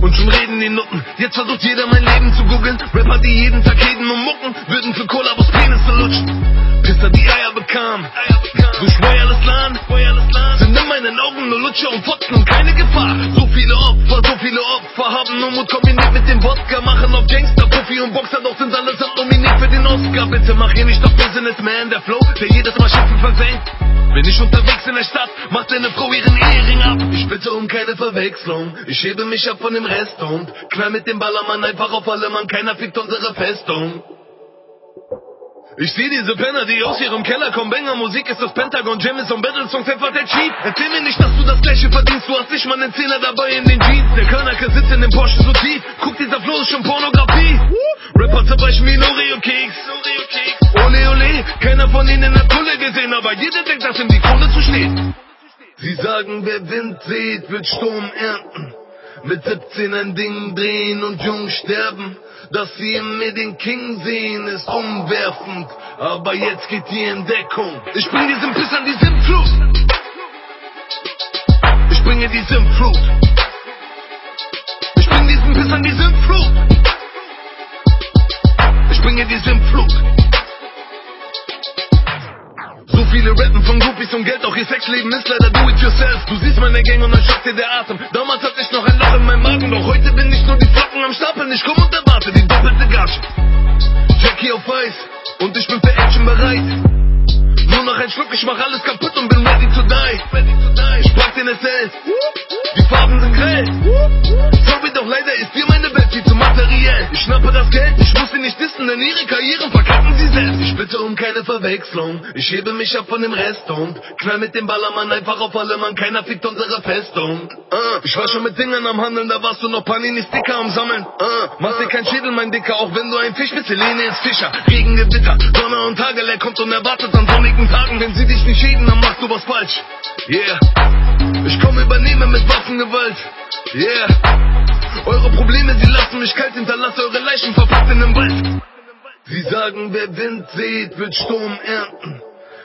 Und schon reden die Nutten. Jetzt versucht jeder mein Leben zu googeln. Rapper, die jeden Tag reden und mucken, würden für Kollabos Penisse lutschen. Pisser, die Eier bekamen. Durch Wireless LAN. Sind in meinen Augen nur Lutscher und Fotzen und keine Gefahr. So viele Opfer, so viele Opfer haben nur Mut kombiniert mit dem Wodka. Machen auf Gangster, Profi und Boxer, doch sind allesamt nominiert für den Oscar. Bitte mach hier nicht auf Businessman, der Flow, der jedes Mal Schiffe versenkt. Bin ich unterwegs in der Stadt, macht deine Frau ihren Ehering ab. Ich bitte um keine Verwechslung, ich hebe mich ab von dem Rest und knall mit dem Ballermann einfach auf alle Mann, keiner fickt unsere Festung. Ich seh diese Penner, die aus ihrem Keller kommen, Banger, Musik ist das Pentagon, Jam und Battle-Songs einfach der Cheat. Erzähl mir nicht, dass du das gleiche verdienst, du hast nicht mal einen Zehner dabei in den Jeans. Der Körnerke sitzt in dem Porsche so tief, guck, dieser Flow ist schon Pornografie. Rapper zerbrechen wie ein Oreo-Keks. Ole, ole, keiner von ihnen hat Pulle gesehen, aber jeder denkt, dass ihm die Krone zu steht. Sie sagen, wer Wind sieht, wird Sturm ernten. Mit 17 ein Ding drehen und jung sterben. Dass sie in mir den King sehen, ist umwerfend. Aber jetzt geht die Entdeckung. Ich bring diesen Pissern die Sintflut. Ich bringe die Sintflut. Ich bring diesen Pissern die Sintflut. Ich bringe die Sintflut. So viele rappen von Groupies und Geld, auch ihr Sexleben ist leider do it yourself. Du siehst meine Gang und dann schockt dir der Atem. Damals hatte ich noch ein Loch in meinem Magen, doch heute bin ich nur die Flocken am Stapeln. Ich komm und und ich bin für Action bereit. Nur noch ein Schluck, ich mach alles kaputt und bin ready to die. Ich pack den SL, die Farben sind grell. Sorry, doch leider ist dir meine Welt viel zu materiell. Ich schnappe das Geld, ich muss sie nicht dissen, denn ihre Karrieren bitte um keine Verwechslung, ich hebe mich ab von dem Rest und knall mit dem Ballermann einfach auf alle Mann, keiner fickt unsere Festung. Uh, ich war schon mit Dingern am Handeln, da warst du noch Panini-Sticker am Sammeln. Uh, mach dir kein Schädel, mein Dicker, auch wenn du ein Fisch bist, Helene ist Fischer. Regen, Gewitter, Donner und Tagelehr kommt und erwartet an sonnigen Tagen, wenn sie dich nicht schäden, dann machst du was falsch. Yeah. Ich komme, übernehme mit Waffengewalt. Yeah. Eure Probleme, sie lassen mich kalt, hinterlasse eure Leichen verpackt in einem Wald. Sagen, wer Wind sieht, wird Sturm ernten.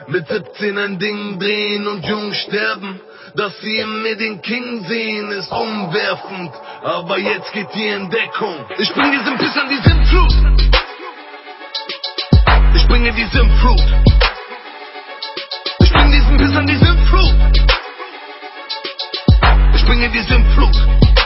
Mit 17 ein Ding drehen und jung sterben. Dass sie in mir den King sehen, ist umwerfend. Aber jetzt geht die Entdeckung. Ich bring diesen Pissern die Sintflut. Ich bringe die Sintflut. Ich bring diesen Pissern die Sintflut. Ich bringe die Sintflut.